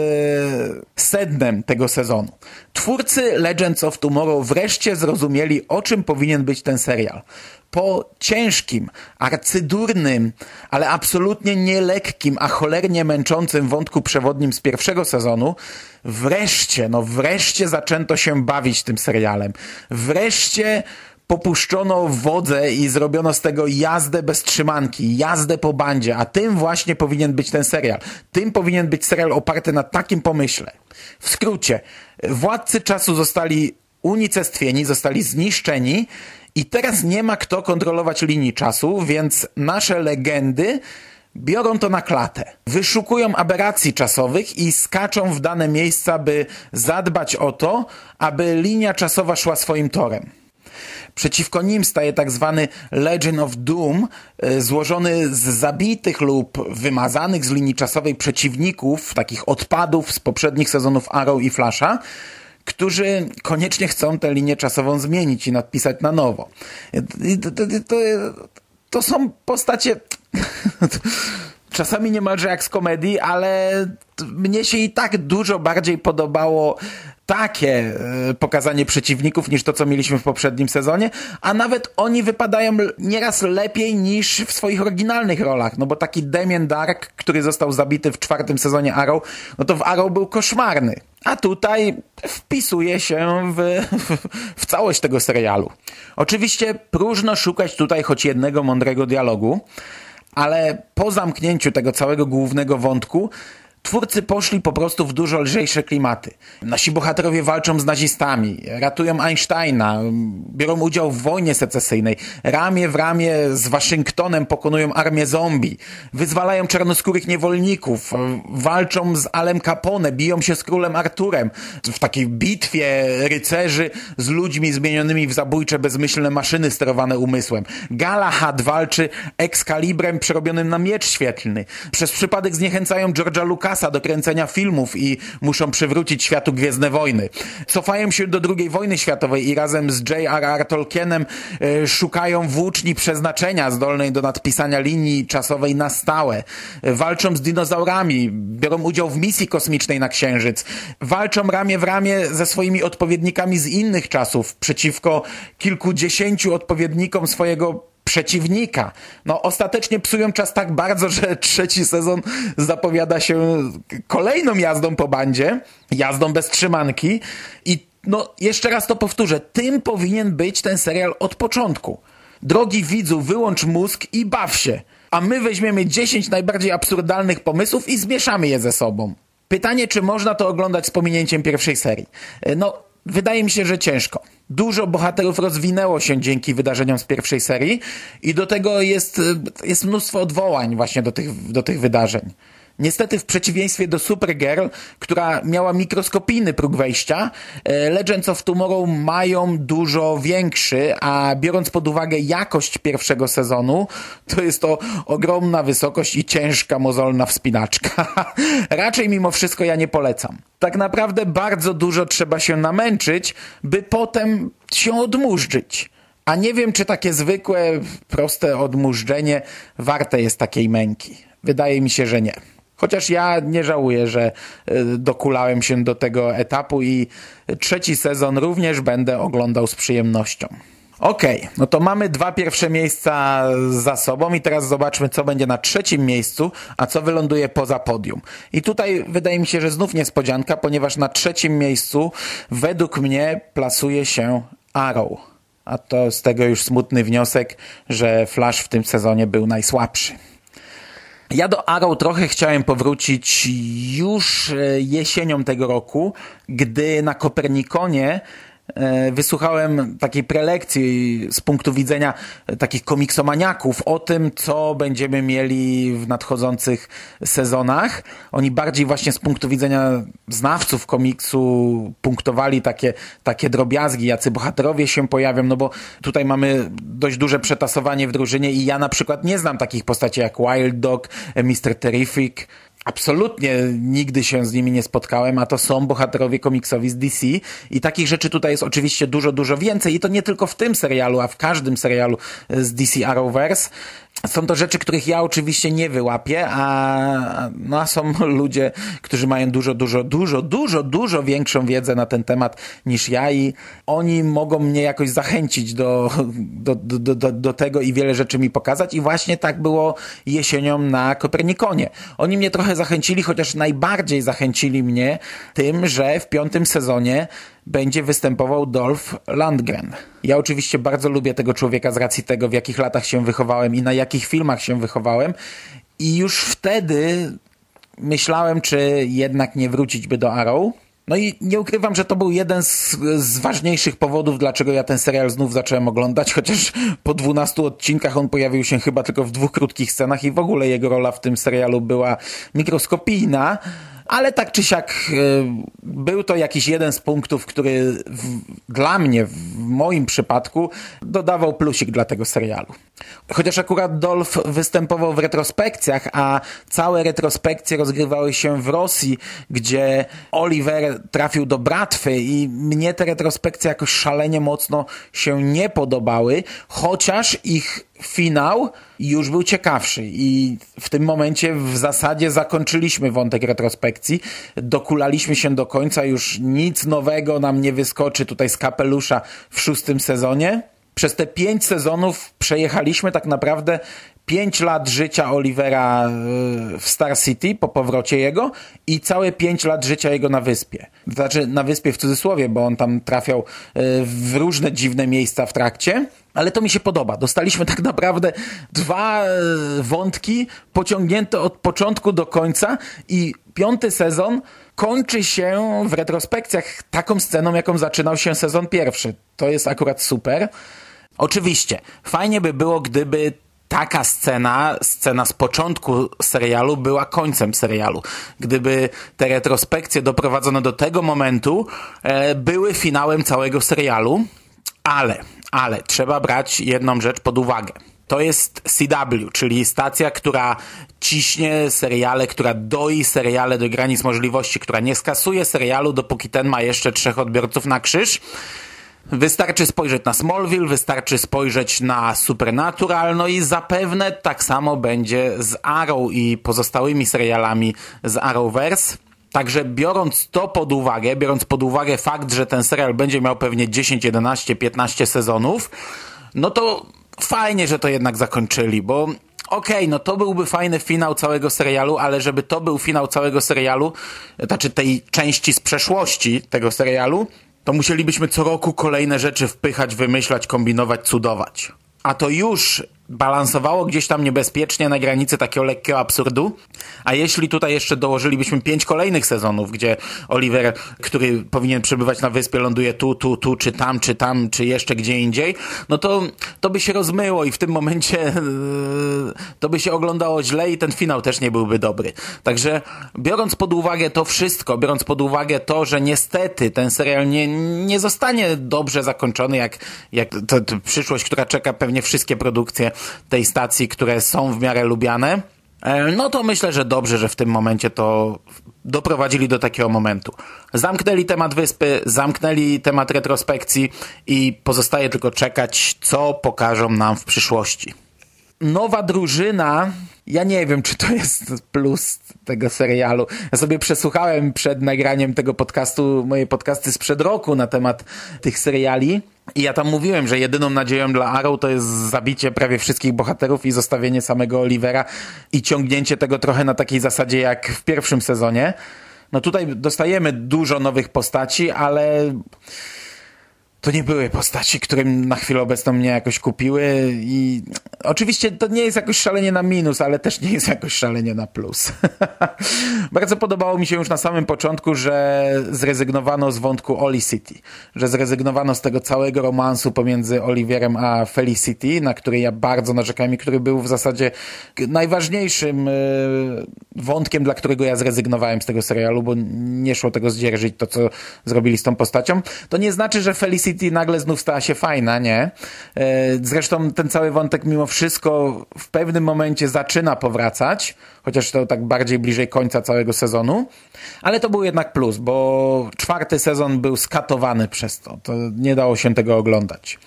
Speaker 1: sednem tego sezonu. Twórcy Legends of Tomorrow wreszcie zrozumieli, o czym powinien być ten serial po ciężkim, arcydurnym, ale absolutnie nielekkim, a cholernie męczącym wątku przewodnim z pierwszego sezonu, wreszcie, no wreszcie zaczęto się bawić tym serialem. Wreszcie popuszczono wodze i zrobiono z tego jazdę bez trzymanki, jazdę po bandzie, a tym właśnie powinien być ten serial. Tym powinien być serial oparty na takim pomyśle. W skrócie, władcy czasu zostali unicestwieni, zostali zniszczeni i teraz nie ma kto kontrolować linii czasu, więc nasze legendy biorą to na klatę. Wyszukują aberracji czasowych i skaczą w dane miejsca, by zadbać o to, aby linia czasowa szła swoim torem. Przeciwko nim staje tak zwany Legend of Doom, e, złożony z zabitych lub wymazanych z linii czasowej przeciwników, takich odpadów z poprzednich sezonów Arrow i Flasha, którzy koniecznie chcą tę linię czasową zmienić i nadpisać na nowo. To, to, to, to są postacie *laughs* czasami niemalże jak z komedii, ale mnie się i tak dużo bardziej podobało takie e, pokazanie przeciwników niż to, co mieliśmy w poprzednim sezonie, a nawet oni wypadają nieraz lepiej niż w swoich oryginalnych rolach, no bo taki Damien Dark, który został zabity w czwartym sezonie Arrow, no to w Arrow był koszmarny, a tutaj wpisuje się w, w całość tego serialu. Oczywiście próżno szukać tutaj choć jednego mądrego dialogu, ale po zamknięciu tego całego głównego wątku Twórcy poszli po prostu w dużo lżejsze klimaty. Nasi bohaterowie walczą z nazistami, ratują Einsteina, biorą udział w wojnie secesyjnej, ramię w ramię z Waszyngtonem pokonują armię zombie, wyzwalają czarnoskórych niewolników, walczą z Alem Capone, biją się z królem Arturem w takiej bitwie rycerzy z ludźmi zmienionymi w zabójcze, bezmyślne maszyny sterowane umysłem. Galahad walczy Excalibrem przerobionym na miecz świetlny. Przez przypadek zniechęcają George'a Lucasa do kręcenia filmów i muszą przywrócić światu Gwiezdne Wojny. Cofają się do II wojny światowej i razem z J.R.R. Tolkienem e, szukają włóczni przeznaczenia zdolnej do nadpisania linii czasowej na stałe. Walczą z dinozaurami, biorą udział w misji kosmicznej na Księżyc. Walczą ramię w ramię ze swoimi odpowiednikami z innych czasów przeciwko kilkudziesięciu odpowiednikom swojego przeciwnika. No, ostatecznie psują czas tak bardzo, że trzeci sezon zapowiada się kolejną jazdą po bandzie, jazdą bez trzymanki i no, jeszcze raz to powtórzę, tym powinien być ten serial od początku. Drogi widzu, wyłącz mózg i baw się. A my weźmiemy 10 najbardziej absurdalnych pomysłów i zmieszamy je ze sobą. Pytanie, czy można to oglądać z pominięciem pierwszej serii? No, wydaje mi się, że ciężko. Dużo bohaterów rozwinęło się dzięki wydarzeniom z pierwszej serii i do tego jest, jest mnóstwo odwołań właśnie do tych, do tych wydarzeń. Niestety w przeciwieństwie do Supergirl, która miała mikroskopijny próg wejścia, e, Legends of Tomorrow mają dużo większy, a biorąc pod uwagę jakość pierwszego sezonu, to jest to ogromna wysokość i ciężka, mozolna wspinaczka. *laughs* Raczej mimo wszystko ja nie polecam. Tak naprawdę bardzo dużo trzeba się namęczyć, by potem się odmurzyć. A nie wiem, czy takie zwykłe, proste odmurzczenie warte jest takiej męki. Wydaje mi się, że nie. Chociaż ja nie żałuję, że e, dokulałem się do tego etapu i trzeci sezon również będę oglądał z przyjemnością. Okej, okay, no to mamy dwa pierwsze miejsca za sobą i teraz zobaczmy, co będzie na trzecim miejscu, a co wyląduje poza podium. I tutaj wydaje mi się, że znów niespodzianka, ponieważ na trzecim miejscu według mnie plasuje się Arrow. A to z tego już smutny wniosek, że Flash w tym sezonie był najsłabszy. Ja do Arrow trochę chciałem powrócić już e, jesienią tego roku, gdy na Kopernikonie wysłuchałem takiej prelekcji z punktu widzenia takich komiksomaniaków o tym, co będziemy mieli w nadchodzących sezonach. Oni bardziej właśnie z punktu widzenia znawców komiksu punktowali takie, takie drobiazgi, jacy bohaterowie się pojawią, no bo tutaj mamy dość duże przetasowanie w drużynie i ja na przykład nie znam takich postaci jak Wild Dog, Mr. Terrific, absolutnie nigdy się z nimi nie spotkałem, a to są bohaterowie komiksowi z DC i takich rzeczy tutaj jest oczywiście dużo, dużo więcej i to nie tylko w tym serialu, a w każdym serialu z DC Arrowverse. Są to rzeczy, których ja oczywiście nie wyłapię, a, no, a są *laughs* ludzie, którzy mają dużo, dużo, dużo, dużo, dużo większą wiedzę na ten temat niż ja i oni mogą mnie jakoś zachęcić do, do, do, do, do tego i wiele rzeczy mi pokazać i właśnie tak było jesienią na Kopernikonie. Oni mnie trochę zachęcili, chociaż najbardziej zachęcili mnie tym, że w piątym sezonie będzie występował Dolph Landgren. Ja oczywiście bardzo lubię tego człowieka z racji tego, w jakich latach się wychowałem i na jakich filmach się wychowałem. I już wtedy myślałem, czy jednak nie wrócić by do Arrow. No i nie ukrywam, że to był jeden z, z, ważniejszych powodów, dlaczego ja ten serial znów zacząłem oglądać, chociaż po 12 odcinkach on pojawił się chyba tylko w dwóch krótkich scenach i w ogóle jego rola w tym serialu była mikroskopijna ale tak czy siak e, był to jakiś jeden z punktów, który w, dla mnie, w moim przypadku, dodawał plusik dla tego serialu. Chociaż akurat Dolph występował w retrospekcjach, a całe retrospekcje rozgrywały się w Rosji, gdzie Oliver trafił do Bratwy i mnie te retrospekcje jakoś szalenie mocno się nie podobały, chociaż ich finał już był ciekawszy i w tym momencie w zasadzie zakończyliśmy wątek retrospekcji, dokulaliśmy się do końca, już nic nowego nam nie wyskoczy tutaj z kapelusza w szóstym sezonie. Przez te pięć sezonów przejechaliśmy tak naprawdę pięć lat życia Olivera e, w Star City po powrocie jego i całe pięć lat życia jego na wyspie. Znaczy na wyspie w cudzysłowie, bo on tam trafiał e, w różne dziwne miejsca w trakcie. Ale to mi się podoba. Dostaliśmy tak naprawdę dwa e, wątki pociągnięte od początku do końca i piąty sezon kończy się w retrospekcjach taką sceną, jaką zaczynał się sezon pierwszy. To jest akurat super. Oczywiście, fajnie by było, gdyby taka scena, scena z początku serialu była końcem serialu. Gdyby te retrospekcje doprowadzone do tego momentu e, były finałem całego serialu, ale, ale trzeba brać jedną rzecz pod uwagę. To jest CW, czyli stacja, która ciśnie seriale, która doi seriale do granic możliwości, która nie skasuje serialu, dopóki ten ma jeszcze trzech odbiorców na krzyż. Wystarczy spojrzeć na Smallville, wystarczy spojrzeć na Supernatural, no i zapewne tak samo będzie z Arrow i pozostałymi serialami z Arrowverse. Także biorąc to pod uwagę, biorąc pod uwagę fakt, że ten serial będzie miał pewnie 10, 11, 15 sezonów, no to fajnie, że to jednak zakończyli, bo okej, okay, no to byłby fajny finał całego serialu, ale żeby to był finał całego serialu, znaczy tej części z przeszłości tego serialu, to musielibyśmy co roku kolejne rzeczy wpychać, wymyślać, kombinować, cudować. A to już balansowało gdzieś tam niebezpiecznie na granicy takiego lekkiego absurdu. A jeśli tutaj jeszcze dołożylibyśmy pięć kolejnych sezonów, gdzie Oliver, który powinien przebywać na wyspie, ląduje tu, tu, tu, czy tam, czy tam, czy jeszcze gdzie indziej, no to, to by się rozmyło i w tym momencie *laughs* yy, to by się oglądało źle i ten finał też nie byłby dobry. Także biorąc pod uwagę to wszystko, biorąc pod uwagę to, że niestety ten serial nie, nie zostanie dobrze zakończony, jak, jak to, to przyszłość, która czeka pewnie wszystkie produkcje tej stacji, które są w miarę lubiane, e, no to myślę, że dobrze, że w tym momencie to doprowadzili do takiego momentu. Zamknęli temat wyspy, zamknęli temat retrospekcji i pozostaje tylko czekać, co pokażą nam w przyszłości. Nowa drużyna, ja nie wiem, czy to jest plus tego serialu. Ja sobie przesłuchałem przed nagraniem tego podcastu, moje podcasty sprzed roku na temat tych seriali. I ja tam mówiłem, że jedyną nadzieją dla Arrow to jest zabicie prawie wszystkich bohaterów i zostawienie samego Olivera i ciągnięcie tego trochę na takiej zasadzie jak w pierwszym sezonie. No tutaj dostajemy dużo nowych postaci, ale to nie były postaci, które na chwilę obecną mnie jakoś kupiły i oczywiście to nie jest jakoś szalenie na minus, ale też nie jest jakoś szalenie na plus. *laughs* Bardzo podobało mi się już na samym początku, że zrezygnowano z wątku Oli City, że zrezygnowano z tego całego romansu pomiędzy Oliwierem a Felicity, na który ja bardzo narzekałem i który był w zasadzie najważniejszym e, wątkiem, dla którego ja zrezygnowałem z tego serialu, bo nie szło tego zdzierżyć to, co zrobili z tą postacią. To nie znaczy, że Felicity City nagle znów stała się fajna, nie? E, zresztą ten cały wątek mimo wszystko w pewnym momencie zaczyna powracać, chociaż to tak bardziej bliżej końca całego sezonu, ale to był jednak plus, bo czwarty sezon był skatowany przez to. To nie dało się tego oglądać.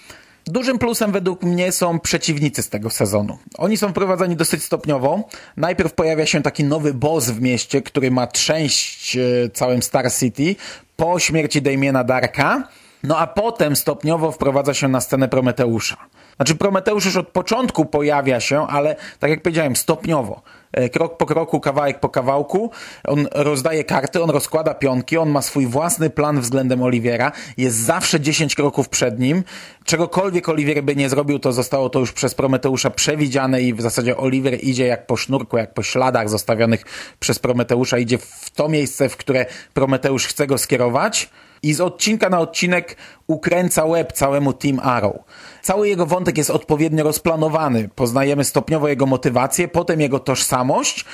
Speaker 1: Dużym plusem według mnie są przeciwnicy z tego sezonu. Oni są wprowadzani dosyć stopniowo. Najpierw pojawia się taki nowy boss w mieście, który ma trzęść e, całym Star City po śmierci Damiena Darka. No a potem stopniowo wprowadza się na scenę Prometeusza. Znaczy Prometeusz już od początku pojawia się, ale tak jak powiedziałem, stopniowo. e, krok po kroku, kawałek po kawałku. On rozdaje karty, on rozkłada pionki, on ma swój własny plan względem Oliwiera, jest zawsze 10 kroków przed nim. Czegokolwiek Oliwier by nie zrobił, to zostało to już przez Prometeusza przewidziane i w zasadzie Oliwier idzie jak po sznurku, jak po śladach zostawionych przez Prometeusza, idzie w to miejsce, w które Prometeusz chce go skierować i z odcinka na odcinek ukręca łeb całemu Team Arrow. Cały jego wątek jest odpowiednio rozplanowany. Poznajemy stopniowo jego motywację, potem jego tożsamość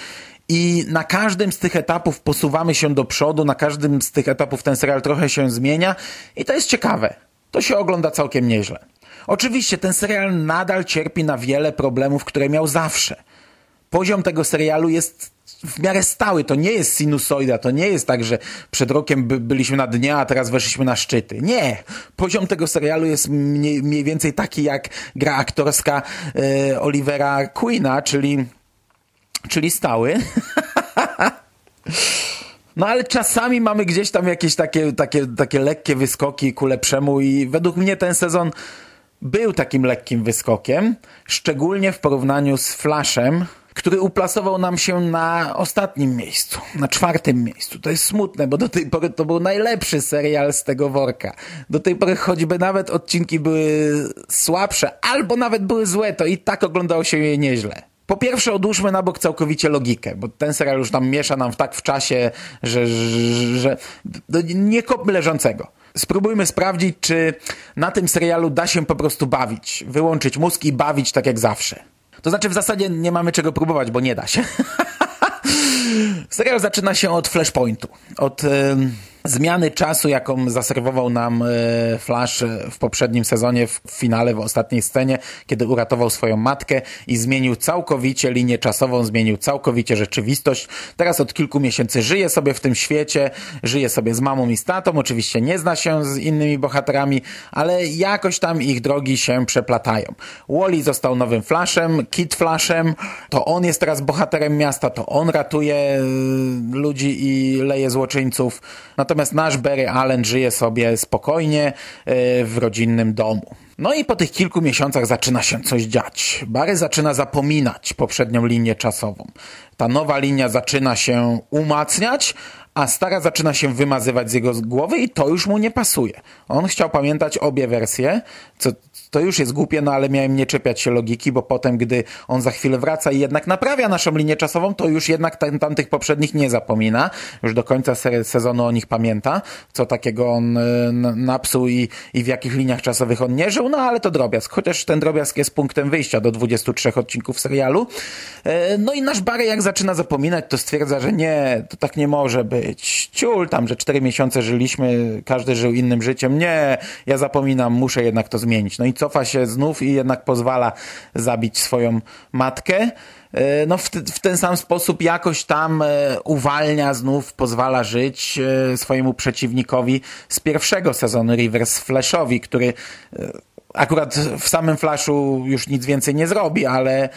Speaker 1: i na każdym z tych etapów posuwamy się do przodu, na każdym z tych etapów ten serial trochę się zmienia i to jest ciekawe. To się ogląda całkiem nieźle. Oczywiście ten serial nadal cierpi na wiele problemów, które miał zawsze. Poziom tego serialu jest w miarę stały. To nie jest sinusoida, to nie jest tak, że przed rokiem by, byliśmy na dnie, a teraz weszliśmy na szczyty. Nie. Poziom tego serialu jest mniej, mniej więcej taki jak gra aktorska e, Olivera Queena, czyli, czyli stały. *laughs* No ale czasami mamy gdzieś tam jakieś takie, takie, takie lekkie wyskoki ku lepszemu i według mnie ten sezon był takim lekkim wyskokiem, szczególnie w porównaniu z Flashem, który uplasował nam się na ostatnim miejscu, na czwartym miejscu. To jest smutne, bo do tej pory to był najlepszy serial z tego worka. Do tej pory choćby nawet odcinki były słabsze, albo nawet były złe, to i tak oglądało się je nieźle. Po pierwsze odłóżmy na bok całkowicie logikę, bo ten serial już tam miesza nam tak w czasie, że, że, że nie kopmy leżącego. Spróbujmy sprawdzić, czy na tym serialu da się po prostu bawić, wyłączyć mózg i bawić tak jak zawsze. To znaczy w zasadzie nie mamy czego próbować, bo nie da się. *laughs* Serial zaczyna się od flashpointu, od zmiany czasu, jaką zaserwował nam e, Flash w poprzednim sezonie, w finale, w ostatniej scenie, kiedy uratował swoją matkę i zmienił całkowicie linię czasową, zmienił całkowicie rzeczywistość. Teraz od kilku miesięcy żyje sobie w tym świecie, żyje sobie z mamą i z tatą, oczywiście nie zna się z innymi bohaterami, ale jakoś tam ich drogi się przeplatają. Wally został nowym Flashem, Kid Flashem, to on jest teraz bohaterem miasta, to on ratuje e, ludzi i leje złoczyńców. Natomiast nasz Barry Allen żyje sobie spokojnie e, w rodzinnym domu. No i po tych kilku miesiącach zaczyna się coś dziać. Barry zaczyna zapominać poprzednią linię czasową. Ta nowa linia zaczyna się umacniać, a stara zaczyna się wymazywać z jego głowy i to już mu nie pasuje. On chciał pamiętać obie wersje, co, to już jest głupie, no ale miałem nie czepiać się logiki, bo potem, gdy on za chwilę wraca i jednak naprawia naszą linię czasową, to już jednak ten, tamtych poprzednich nie zapomina. Już do końca sezonu o nich pamięta, co takiego on y, napsuł i, i w jakich liniach czasowych on nie żył, no ale to drobiazg. Chociaż ten drobiazg jest punktem wyjścia do 23 odcinków serialu. Y, no i nasz Barry jak zaczyna zapominać, to stwierdza, że nie, to tak nie może być. Ciul tam, że 4 miesiące żyliśmy, każdy żył innym życiem. Nie, ja zapominam, muszę jednak to zmienić. No i cofa się znów i jednak pozwala zabić swoją matkę. E, no w, w, ten sam sposób jakoś tam e, uwalnia znów, pozwala żyć e, swojemu przeciwnikowi z pierwszego sezonu Rivers Flashowi, który akurat w samym Flashu już nic więcej nie zrobi, ale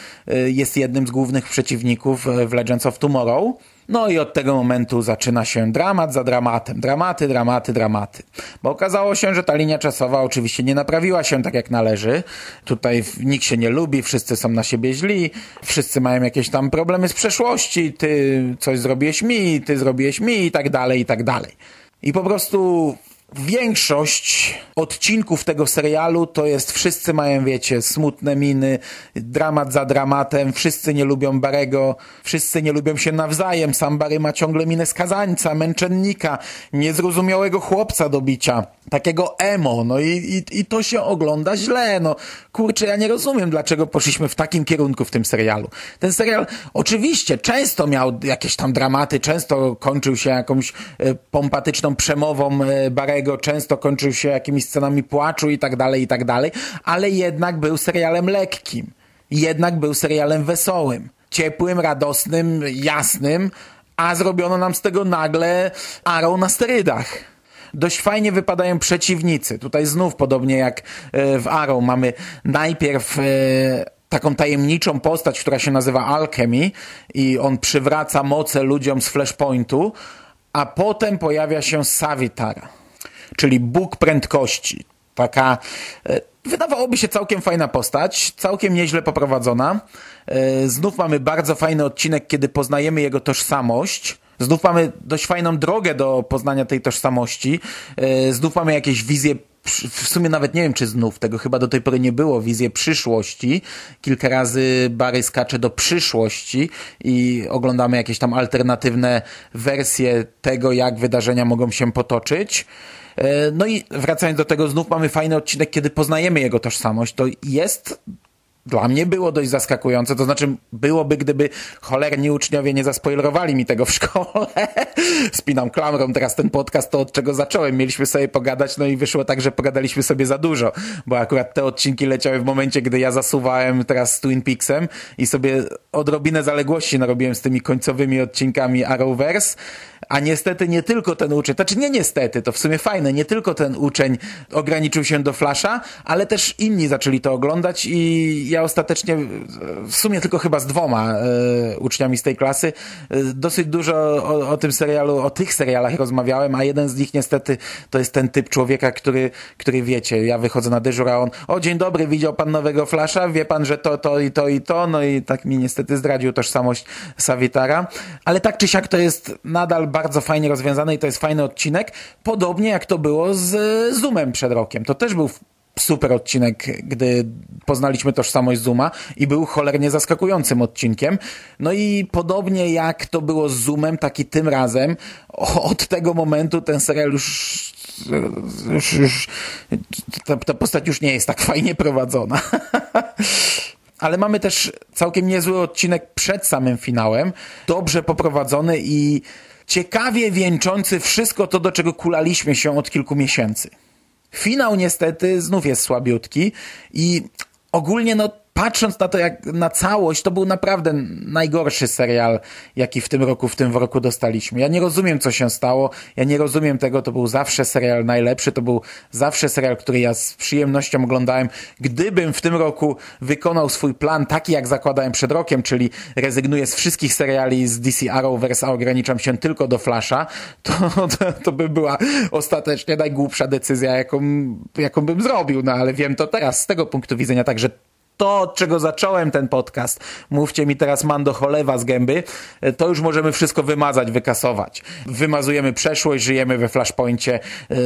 Speaker 1: jest jednym z głównych przeciwników w Legends of Tomorrow. No i od tego momentu zaczyna się dramat za dramatem. Dramaty, dramaty, dramaty. Bo okazało się, że ta linia czasowa oczywiście nie naprawiła się tak jak należy. Tutaj nikt się nie lubi, wszyscy są na siebie źli, wszyscy mają jakieś tam problemy z przeszłości, ty coś zrobiłeś mi, ty zrobiłeś mi i tak dalej, i tak dalej. I po prostu Większość odcinków tego serialu to jest wszyscy mają, wiecie, smutne miny, dramat za dramatem, wszyscy nie lubią Barego, wszyscy nie lubią się nawzajem, sam Barry ma ciągle minę skazańca, męczennika, niezrozumiałego chłopca do bicia, takiego emo, no i, i, i to się ogląda źle, no kurczę, ja nie rozumiem, dlaczego poszliśmy w takim kierunku w tym serialu. Ten serial oczywiście często miał jakieś tam dramaty, często kończył się jakąś e, pompatyczną przemową e, Barego, często kończył się jakimiś scenami płaczu i tak dalej, i tak dalej, ale jednak był serialem lekkim. Jednak był serialem wesołym. Ciepłym, radosnym, jasnym, a zrobiono nam z tego nagle arą na sterydach dość fajnie wypadają przeciwnicy. Tutaj znów, podobnie jak e, w Arrow, mamy najpierw e, taką tajemniczą postać, która się nazywa Alchemy i on przywraca moce ludziom z Flashpointu, a potem pojawia się Savitara czyli Bóg prędkości. Taka, e, wydawałoby się całkiem fajna postać, całkiem nieźle poprowadzona. E, znów mamy bardzo fajny odcinek, kiedy poznajemy jego tożsamość. Znów mamy dość fajną drogę do poznania tej tożsamości. E, znów mamy jakieś wizje w sumie nawet nie wiem, czy znów tego chyba do tej pory nie było, wizję przyszłości. Kilka razy Barry skacze do przyszłości i oglądamy jakieś tam alternatywne wersje tego, jak wydarzenia mogą się potoczyć. E, no i wracając do tego, znów mamy fajny odcinek, kiedy poznajemy jego tożsamość. To jest dla mnie było dość zaskakujące, to znaczy byłoby, gdyby cholerni uczniowie nie zaspoilerowali mi tego w szkole. *laughs* Spinam klamrą teraz ten podcast, to od czego zacząłem. Mieliśmy sobie pogadać, no i wyszło tak, że pogadaliśmy sobie za dużo, bo akurat te odcinki leciały w momencie, gdy ja zasuwałem teraz z Twin Peaksem i sobie odrobinę zaległości narobiłem z tymi końcowymi odcinkami Arrowverse, a niestety nie tylko ten uczeń, znaczy nie niestety, to w sumie fajne, nie tylko ten uczeń ograniczył się do Flasha, ale też inni zaczęli to oglądać i ja ostatecznie w sumie tylko chyba z dwoma e, uczniami z tej klasy. E, dosyć dużo o, o, tym serialu, o tych serialach rozmawiałem, a jeden z nich niestety to jest ten typ człowieka, który, który wiecie, ja wychodzę na dyżur, a on, o dzień dobry, widział pan nowego Flasha, wie pan, że to, to i to i to, no i tak mi niestety zdradził tożsamość Savitara, ale tak czy siak to jest nadal bardzo fajnie rozwiązane i to jest fajny odcinek, podobnie jak to było z Zoomem przed rokiem, to też był super odcinek, gdy poznaliśmy tożsamość Zuma i był cholernie zaskakującym odcinkiem. No i podobnie jak to było z Zoomem, tak i tym razem od tego momentu ten serial już, już, już ta, ta postać już nie jest tak fajnie prowadzona. *laughs* ale mamy też całkiem niezły odcinek przed samym finałem, dobrze poprowadzony i ciekawie wieńczący wszystko to, do czego kulaliśmy się od kilku miesięcy. Finał niestety znów jest słabiutki i ogólnie no patrząc na to jak na całość, to był naprawdę najgorszy serial, jaki w tym roku, w tym roku dostaliśmy. Ja nie rozumiem, co się stało. Ja nie rozumiem tego. To był zawsze serial najlepszy. To był zawsze serial, który ja z przyjemnością oglądałem. Gdybym w tym roku wykonał swój plan taki, jak zakładałem przed rokiem, czyli rezygnuję z wszystkich seriali z DC Arrowverse, a ograniczam się tylko do Flasha, to, to, to by była ostatecznie najgłupsza decyzja, jaką, jaką bym zrobił. No ale wiem to teraz z tego punktu widzenia, także to, od czego zacząłem ten podcast, mówcie mi teraz Mando cholewa z gęby, to już możemy wszystko wymazać, wykasować. Wymazujemy przeszłość, żyjemy we flashpoincie,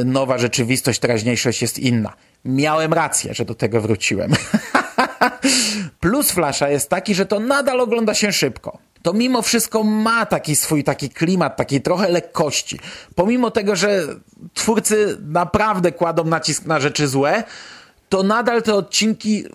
Speaker 1: nowa rzeczywistość, teraźniejszość jest inna. Miałem rację, że do tego wróciłem. *laughs* Plus Flasha jest taki, że to nadal ogląda się szybko to mimo wszystko ma taki swój taki klimat, takiej trochę lekkości. Pomimo tego, że twórcy naprawdę kładą nacisk na rzeczy złe, to nadal te odcinki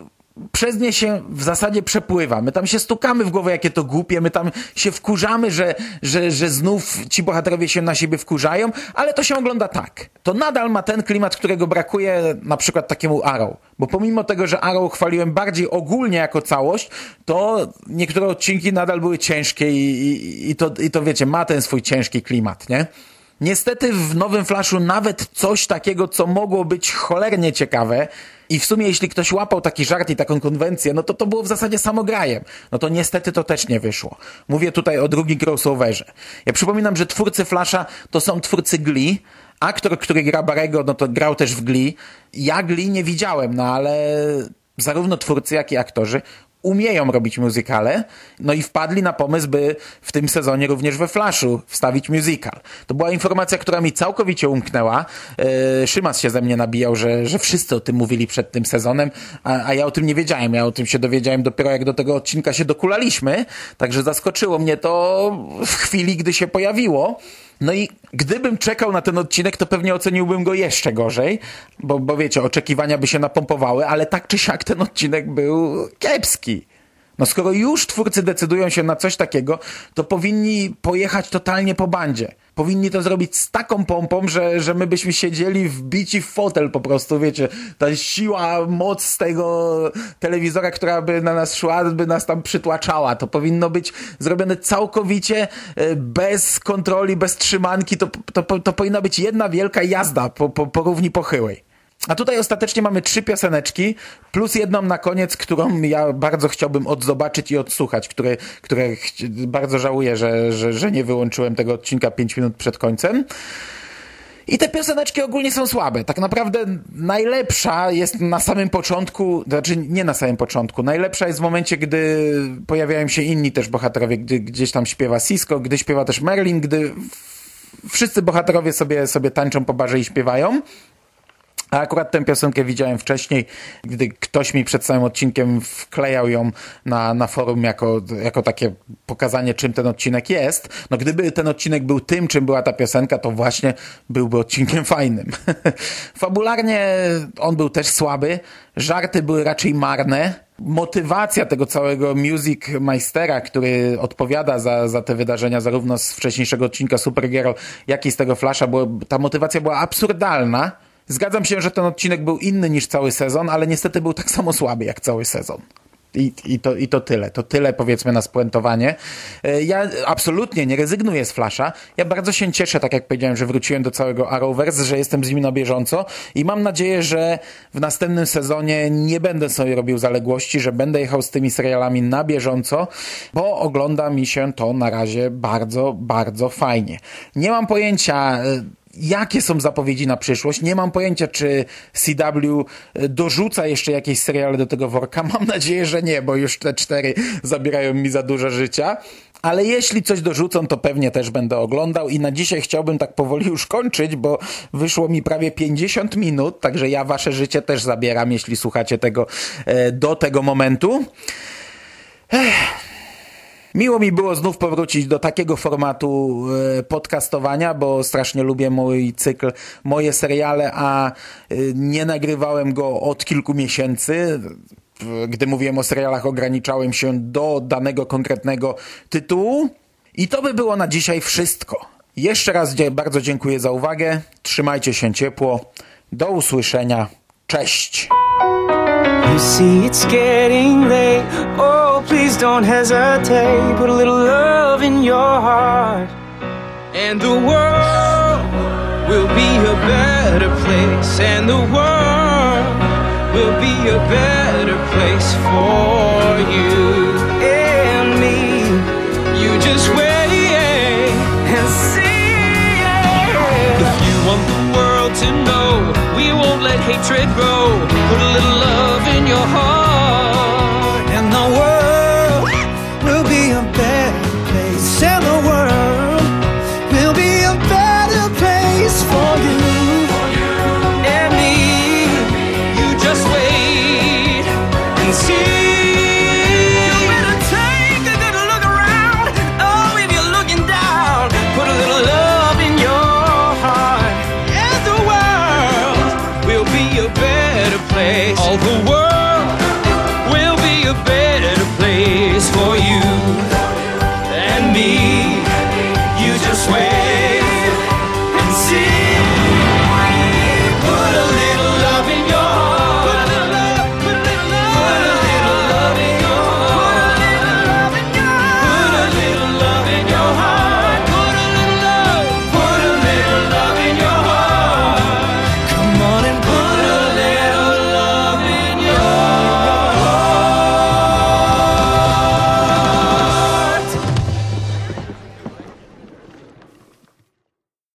Speaker 1: przez nie się w zasadzie przepływa. My tam się stukamy w głowę, jakie to głupie, my tam się wkurzamy, że, że, że znów ci bohaterowie się na siebie wkurzają, ale to się ogląda tak. To nadal ma ten klimat, którego brakuje na przykład takiemu Arrow. Bo pomimo tego, że Arrow chwaliłem bardziej ogólnie jako całość, to niektóre odcinki nadal były ciężkie i, i, i, to, i to wiecie, ma ten swój ciężki klimat, nie? Niestety w nowym Flashu nawet coś takiego, co mogło być cholernie ciekawe, i w sumie jeśli ktoś łapał taki żart i taką konwencję, no to to było w zasadzie samograjem. No to niestety to też nie wyszło. Mówię tutaj o drugim crossoverze. Ja przypominam, że twórcy Flasha to są twórcy Glee, Aktor, który gra Barego, no to grał też w Glee. Ja Glee nie widziałem, no ale zarówno twórcy, jak i aktorzy umieją robić muzykale, no i wpadli na pomysł, by w tym sezonie również we Flashu wstawić musical. To była informacja, która mi całkowicie umknęła. Yy, Szymas się ze mnie nabijał, że, że wszyscy o tym mówili przed tym sezonem, a, a ja o tym nie wiedziałem. Ja o tym się dowiedziałem dopiero jak do tego odcinka się dokulaliśmy, także zaskoczyło mnie to w chwili, gdy się pojawiło. No i gdybym czekał na ten odcinek, to pewnie oceniłbym go jeszcze gorzej, bo, bo wiecie, oczekiwania by się napompowały, ale tak czy siak ten odcinek był kiepski. No skoro już twórcy decydują się na coś takiego, to powinni pojechać totalnie po bandzie. Powinni to zrobić z taką pompą, że, że my byśmy siedzieli wbici w fotel po prostu, wiecie. Ta siła, moc tego telewizora, która by na nas szła, by nas tam przytłaczała. To powinno być zrobione całkowicie e, bez kontroli, bez trzymanki. To, to, to powinna być jedna wielka jazda po, po, po równi pochyłej. A tutaj ostatecznie mamy trzy pioseneczki, plus jedną na koniec, którą ja bardzo chciałbym odzobaczyć i odsłuchać, które, które bardzo żałuję, że, że, że nie wyłączyłem tego odcinka 5 minut przed końcem. I te pioseneczki ogólnie są słabe. Tak naprawdę najlepsza jest na samym początku, znaczy nie na samym początku, najlepsza jest w momencie, gdy pojawiają się inni też bohaterowie, gdy gdzieś tam śpiewa Cisco, gdy śpiewa też Merlin, gdy wszyscy bohaterowie sobie, sobie tańczą po barze i śpiewają. A akurat tę piosenkę widziałem wcześniej, gdy ktoś mi przed całym odcinkiem wklejał ją na, na forum jako, jako takie pokazanie, czym ten odcinek jest. No gdyby ten odcinek był tym, czym była ta piosenka, to właśnie byłby odcinkiem fajnym. *laughs* Fabularnie on był też słaby, żarty były raczej marne. Motywacja tego całego music maestera, który odpowiada za, za te wydarzenia zarówno z wcześniejszego odcinka Supergirl, jak i z tego Flasha, bo ta motywacja była absurdalna Zgadzam się, że ten odcinek był inny niż cały sezon, ale niestety był tak samo słaby jak cały sezon. I, i, to, I to tyle. To tyle powiedzmy na spuentowanie. E, ja absolutnie nie rezygnuję z Flasha. Ja bardzo się cieszę, tak jak powiedziałem, że wróciłem do całego Arrowverse, że jestem z nim na bieżąco i mam nadzieję, że w następnym sezonie nie będę sobie robił zaległości, że będę jechał z tymi serialami na bieżąco, bo ogląda mi się to na razie bardzo, bardzo fajnie. Nie mam pojęcia e, Jakie są zapowiedzi na przyszłość? Nie mam pojęcia, czy CW e, dorzuca jeszcze jakieś seriale do tego worka. *laughs* Mam nadzieję, że nie, bo już te cztery zabierają mi za dużo życia. Ale jeśli coś dorzucą, to pewnie też będę oglądał i na dzisiaj chciałbym tak powoli już kończyć, bo wyszło mi prawie 50 minut, także ja wasze życie też zabieram, jeśli słuchacie tego e, do tego momentu. Ech. Miło mi było znów powrócić do takiego formatu e, podcastowania, bo strasznie lubię mój cykl, moje seriale, a e, nie nagrywałem go od kilku miesięcy. Gdy mówiłem o serialach, ograniczałem się do danego konkretnego tytułu. I to by było na dzisiaj wszystko. Jeszcze raz bardzo dziękuję za uwagę. Trzymajcie się ciepło. Do usłyszenia. Cześć. You see, it's getting late. Oh, please don't hesitate. Put a little love in your heart. And the world will be a better place. And the world will be a better place for you and me. You just wait and see. If you want the world to know, we won't let hatred grow.